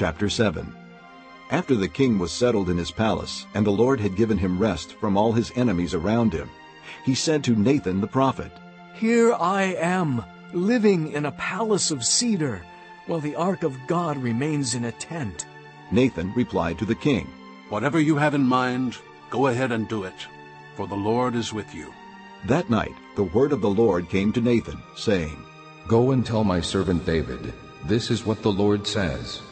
Chapter 7 After the king was settled in his palace, and the Lord had given him rest from all his enemies around him, he said to Nathan the prophet, Here I am, living in a palace of cedar, while the ark of God remains in a tent. Nathan replied to the king, Whatever you have in mind, go ahead and do it, for the Lord is with you. That night the word of the Lord came to Nathan, saying, Go and tell my servant David, This is what the Lord says.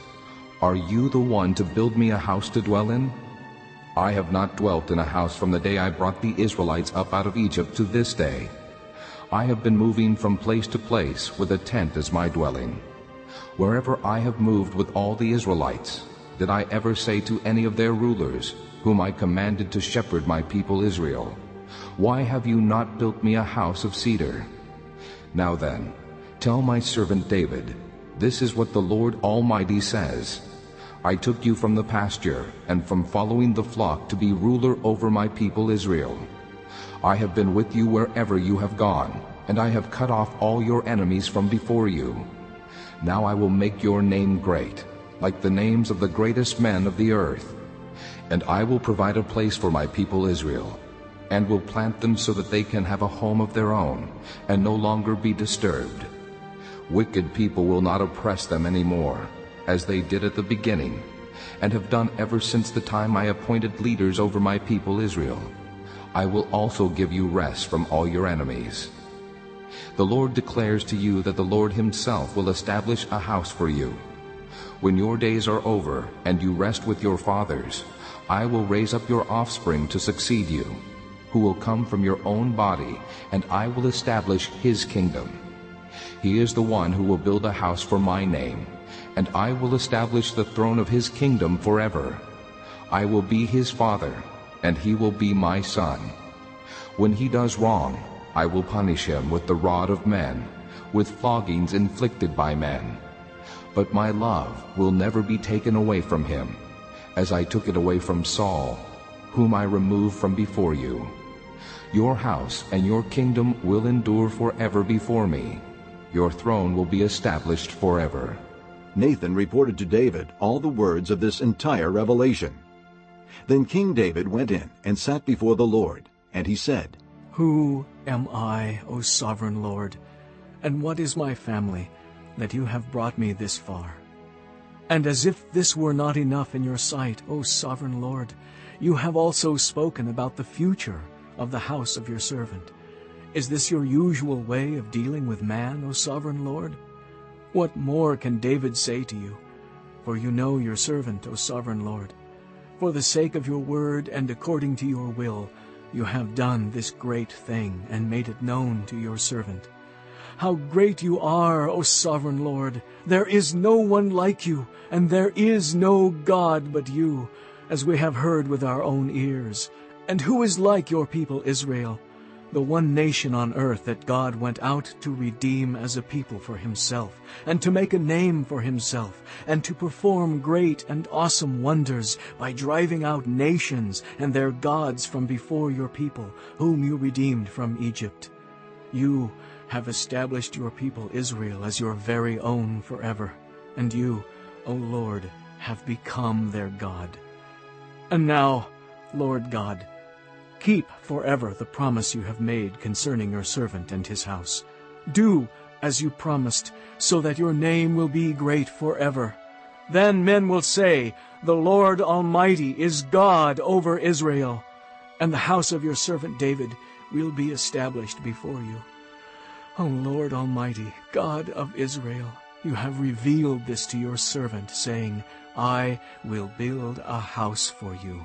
Are you the one to build me a house to dwell in? I have not dwelt in a house from the day I brought the Israelites up out of Egypt to this day. I have been moving from place to place with a tent as my dwelling. Wherever I have moved with all the Israelites, did I ever say to any of their rulers, whom I commanded to shepherd my people Israel, Why have you not built me a house of cedar? Now then, tell my servant David, This is what the Lord Almighty says. I took you from the pasture and from following the flock to be ruler over my people Israel. I have been with you wherever you have gone, and I have cut off all your enemies from before you. Now I will make your name great, like the names of the greatest men of the earth. And I will provide a place for my people Israel, and will plant them so that they can have a home of their own, and no longer be disturbed. Wicked people will not oppress them any more, as they did at the beginning, and have done ever since the time I appointed leaders over my people Israel. I will also give you rest from all your enemies. The Lord declares to you that the Lord himself will establish a house for you. When your days are over and you rest with your fathers, I will raise up your offspring to succeed you, who will come from your own body, and I will establish his kingdom. He is the one who will build a house for my name, and I will establish the throne of his kingdom forever. I will be his father, and he will be my son. When he does wrong, I will punish him with the rod of men, with floggings inflicted by men. But my love will never be taken away from him, as I took it away from Saul, whom I removed from before you. Your house and your kingdom will endure forever before me. Your throne will be established forever. Nathan reported to David all the words of this entire revelation. Then King David went in and sat before the Lord, and he said, Who am I, O sovereign Lord, and what is my family, that you have brought me this far? And as if this were not enough in your sight, O sovereign Lord, you have also spoken about the future of the house of your servant. Is this your usual way of dealing with man, O sovereign Lord? What more can David say to you? For you know your servant, O sovereign Lord. For the sake of your word and according to your will, you have done this great thing and made it known to your servant. How great you are, O sovereign Lord! There is no one like you, and there is no God but you, as we have heard with our own ears. And who is like your people Israel, the one nation on earth that God went out to redeem as a people for himself, and to make a name for himself, and to perform great and awesome wonders by driving out nations and their gods from before your people, whom you redeemed from Egypt. You have established your people Israel as your very own forever, and you, O Lord, have become their God. And now, Lord God, Keep forever the promise you have made concerning your servant and his house. Do as you promised, so that your name will be great forever. Then men will say, The Lord Almighty is God over Israel, and the house of your servant David will be established before you. O Lord Almighty, God of Israel, you have revealed this to your servant, saying, I will build a house for you.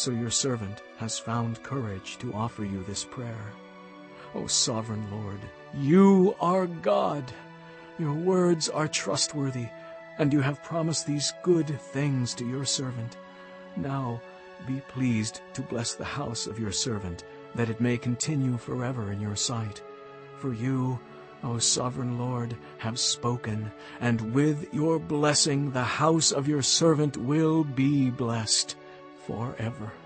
So your servant has found courage to offer you this prayer. O sovereign Lord, you are God. Your words are trustworthy, and you have promised these good things to your servant. Now be pleased to bless the house of your servant, that it may continue forever in your sight. For you, O sovereign Lord, have spoken, and with your blessing the house of your servant will be blessed forever.